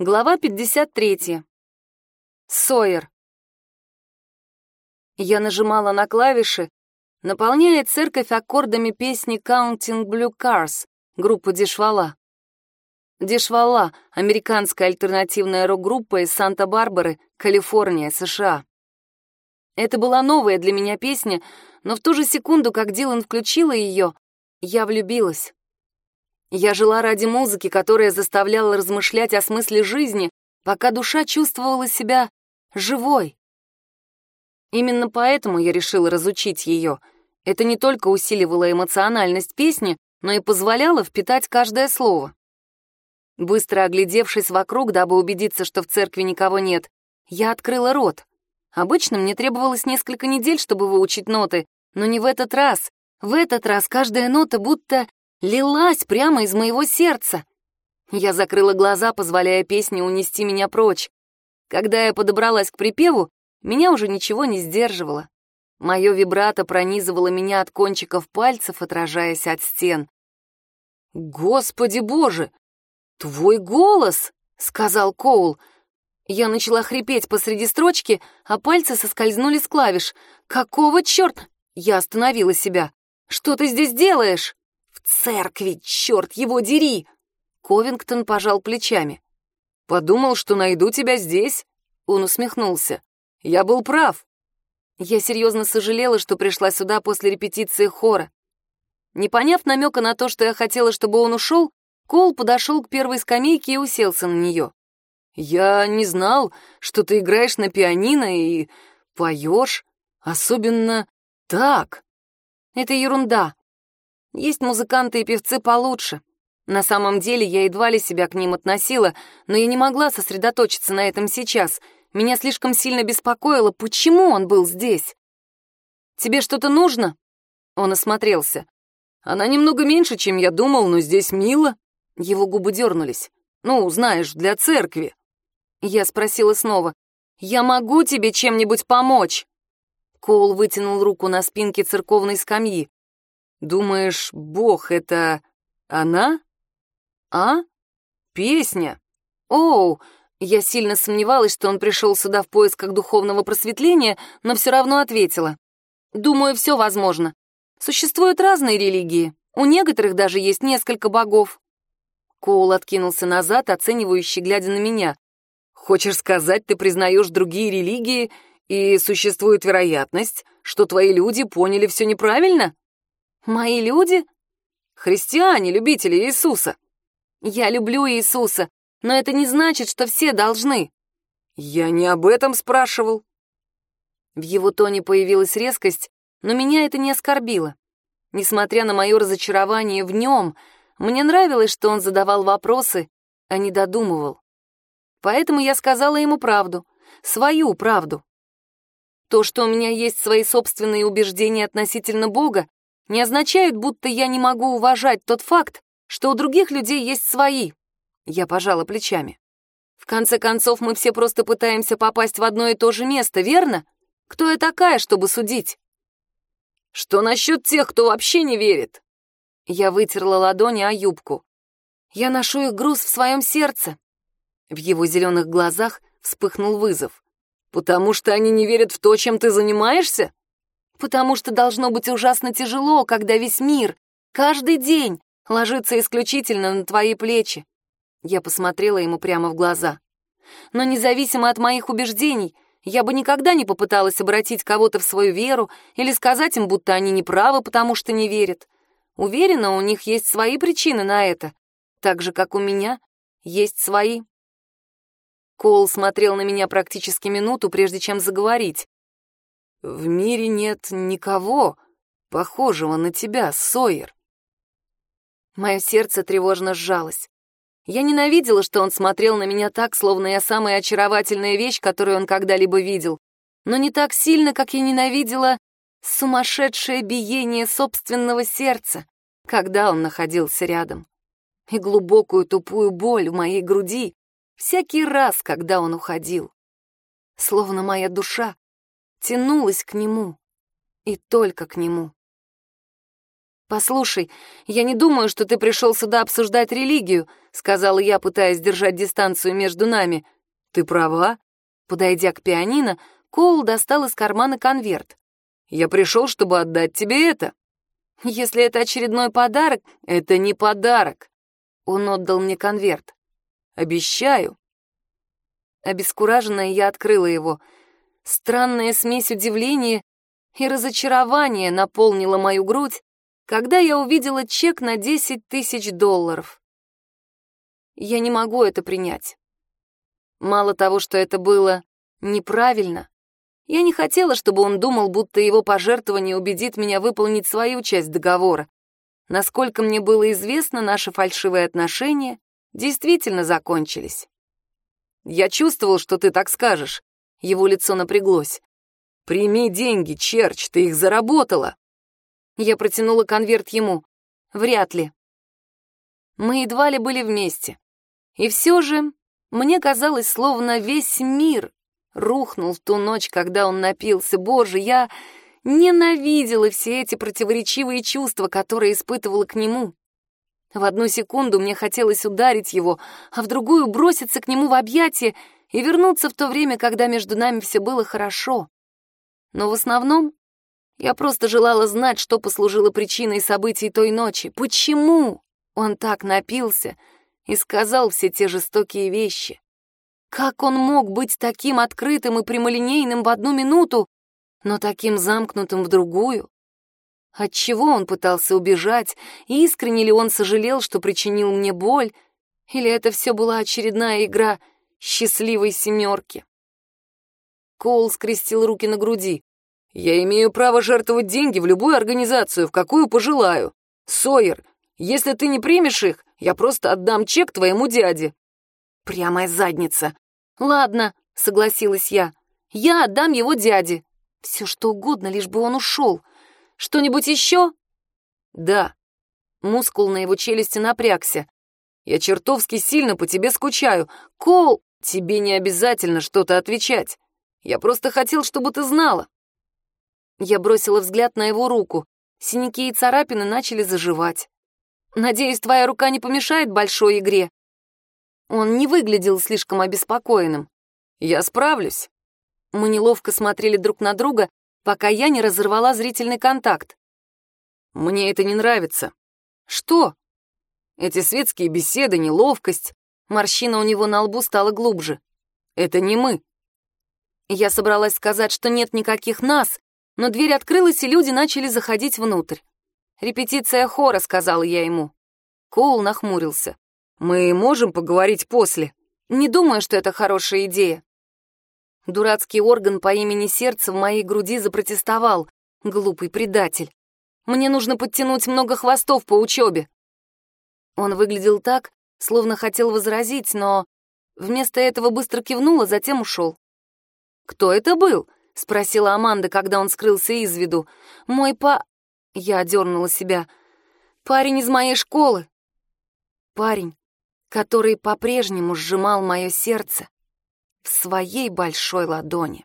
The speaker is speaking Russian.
Глава 53. Сойер. Я нажимала на клавиши, наполняя церковь аккордами песни «Counting Blue Cars» группы Дешвала. Дешвала — американская альтернативная рок-группа из Санта-Барбары, Калифорния, США. Это была новая для меня песня, но в ту же секунду, как Дилан включила ее, я влюбилась. Я жила ради музыки, которая заставляла размышлять о смысле жизни, пока душа чувствовала себя живой. Именно поэтому я решила разучить ее. Это не только усиливало эмоциональность песни, но и позволяло впитать каждое слово. Быстро оглядевшись вокруг, дабы убедиться, что в церкви никого нет, я открыла рот. Обычно мне требовалось несколько недель, чтобы выучить ноты, но не в этот раз. В этот раз каждая нота будто лилась прямо из моего сердца. Я закрыла глаза, позволяя песне унести меня прочь. Когда я подобралась к припеву, меня уже ничего не сдерживало. Мое вибрато пронизывало меня от кончиков пальцев, отражаясь от стен. «Господи боже! Твой голос!» — сказал Коул. Я начала хрипеть посреди строчки, а пальцы соскользнули с клавиш. «Какого черта?» Я остановила себя. «Что ты здесь делаешь?» Церкви, черт его дери!» Ковингтон пожал плечами. «Подумал, что найду тебя здесь?» Он усмехнулся. «Я был прав». Я серьезно сожалела, что пришла сюда после репетиции хора. Не поняв намека на то, что я хотела, чтобы он ушел, Кол подошел к первой скамейке и уселся на нее. «Я не знал, что ты играешь на пианино и поешь, особенно так». «Это ерунда», есть музыканты и певцы получше. На самом деле я едва ли себя к ним относила, но я не могла сосредоточиться на этом сейчас. Меня слишком сильно беспокоило, почему он был здесь. «Тебе что-то нужно?» Он осмотрелся. «Она немного меньше, чем я думал, но здесь мило». Его губы дернулись. «Ну, знаешь, для церкви». Я спросила снова. «Я могу тебе чем-нибудь помочь?» Коул вытянул руку на спинке церковной скамьи. Думаешь, Бог — это она? А? Песня? Оу, я сильно сомневалась, что он пришел сюда в поисках духовного просветления, но все равно ответила. Думаю, все возможно. Существуют разные религии. У некоторых даже есть несколько богов. Коул откинулся назад, оценивающий, глядя на меня. Хочешь сказать, ты признаешь другие религии, и существует вероятность, что твои люди поняли все неправильно? Мои люди? Христиане, любители Иисуса. Я люблю Иисуса, но это не значит, что все должны. Я не об этом спрашивал. В его тоне появилась резкость, но меня это не оскорбило. Несмотря на мое разочарование в нем, мне нравилось, что он задавал вопросы, а не додумывал. Поэтому я сказала ему правду, свою правду. То, что у меня есть свои собственные убеждения относительно Бога, не означает, будто я не могу уважать тот факт, что у других людей есть свои. Я пожала плечами. В конце концов, мы все просто пытаемся попасть в одно и то же место, верно? Кто я такая, чтобы судить? Что насчет тех, кто вообще не верит? Я вытерла ладони о юбку. Я ношу их груз в своем сердце. В его зеленых глазах вспыхнул вызов. Потому что они не верят в то, чем ты занимаешься? Потому что должно быть ужасно тяжело, когда весь мир, каждый день, ложится исключительно на твои плечи. Я посмотрела ему прямо в глаза. Но независимо от моих убеждений, я бы никогда не попыталась обратить кого-то в свою веру или сказать им, будто они неправы, потому что не верят. Уверена, у них есть свои причины на это, так же, как у меня есть свои. Коул смотрел на меня практически минуту, прежде чем заговорить. В мире нет никого, похожего на тебя, Сойер. Мое сердце тревожно сжалось. Я ненавидела, что он смотрел на меня так, словно я самая очаровательная вещь, которую он когда-либо видел, но не так сильно, как я ненавидела сумасшедшее биение собственного сердца, когда он находился рядом, и глубокую тупую боль в моей груди всякий раз, когда он уходил. Словно моя душа тянулась к нему и только к нему. «Послушай, я не думаю, что ты пришел сюда обсуждать религию», сказала я, пытаясь держать дистанцию между нами. «Ты права». Подойдя к пианино, Коул достал из кармана конверт. «Я пришел, чтобы отдать тебе это». «Если это очередной подарок...» «Это не подарок». Он отдал мне конверт. «Обещаю». Обескураженная, я открыла его. Странная смесь удивления и разочарования наполнила мою грудь, когда я увидела чек на 10 тысяч долларов. Я не могу это принять. Мало того, что это было неправильно, я не хотела, чтобы он думал, будто его пожертвование убедит меня выполнить свою часть договора. Насколько мне было известно, наши фальшивые отношения действительно закончились. Я чувствовал, что ты так скажешь. Его лицо напряглось. «Прими деньги, Черч, ты их заработала!» Я протянула конверт ему. Вряд ли. Мы едва ли были вместе. И все же мне казалось, словно весь мир рухнул в ту ночь, когда он напился. Боже, я ненавидела все эти противоречивые чувства, которые испытывала к нему. В одну секунду мне хотелось ударить его, а в другую броситься к нему в объятия и вернуться в то время, когда между нами все было хорошо. Но в основном я просто желала знать, что послужило причиной событий той ночи. Почему он так напился и сказал все те жестокие вещи? Как он мог быть таким открытым и прямолинейным в одну минуту, но таким замкнутым в другую? Отчего он пытался убежать, искренне ли он сожалел, что причинил мне боль, или это все была очередная игра счастливой семерки? Коул скрестил руки на груди. «Я имею право жертвовать деньги в любую организацию, в какую пожелаю. Сойер, если ты не примешь их, я просто отдам чек твоему дяде». «Прямая задница». «Ладно», — согласилась я, — «я отдам его дяде. Все что угодно, лишь бы он ушел. Что-нибудь еще?» «Да». Мускул на его челюсти напрягся. «Я чертовски сильно по тебе скучаю. Кол, тебе не обязательно что-то отвечать. Я просто хотел, чтобы ты знала». Я бросила взгляд на его руку. Синяки и царапины начали заживать. «Надеюсь, твоя рука не помешает большой игре?» Он не выглядел слишком обеспокоенным. «Я справлюсь». Мы неловко смотрели друг на друга, пока я не разорвала зрительный контакт. «Мне это не нравится». «Что?» «Эти светские беседы, неловкость». Морщина у него на лбу стала глубже. «Это не мы». Я собралась сказать, что нет никаких нас, но дверь открылась, и люди начали заходить внутрь. «Репетиция хора», — сказал я ему. Коул нахмурился. «Мы можем поговорить после?» «Не думаю, что это хорошая идея». Дурацкий орган по имени Сердце в моей груди запротестовал. Глупый предатель. Мне нужно подтянуть много хвостов по учебе. Он выглядел так, словно хотел возразить, но вместо этого быстро кивнул, а затем ушел. «Кто это был?» — спросила Аманда, когда он скрылся из виду. «Мой па...» — я дернула себя. «Парень из моей школы». Парень, который по-прежнему сжимал мое сердце в своей большой ладони.